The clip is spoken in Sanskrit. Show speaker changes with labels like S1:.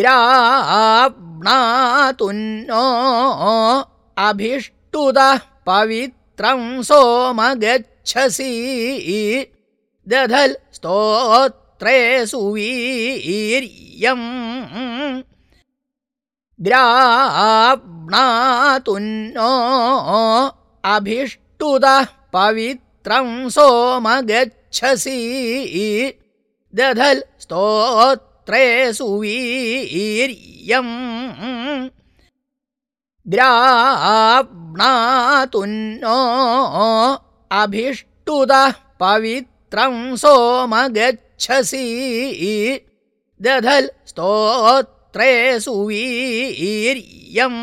S1: ग्राह्णातुन्नो अभिष्टुतः पवित्रं सोम गच्छसि दधल् स्तोत्रे सुवीर्यम् ग्राह्णातुन्नो अभिष्टुतः पवित्रं सोम गच्छसि दधल् स्तोत्रे सुवीर्यम् ग्राह्णातुन्नो अभिष्टुतः पवित्रं सोम गच्छसि दधल् स्तोत्रे सुवीर्यम्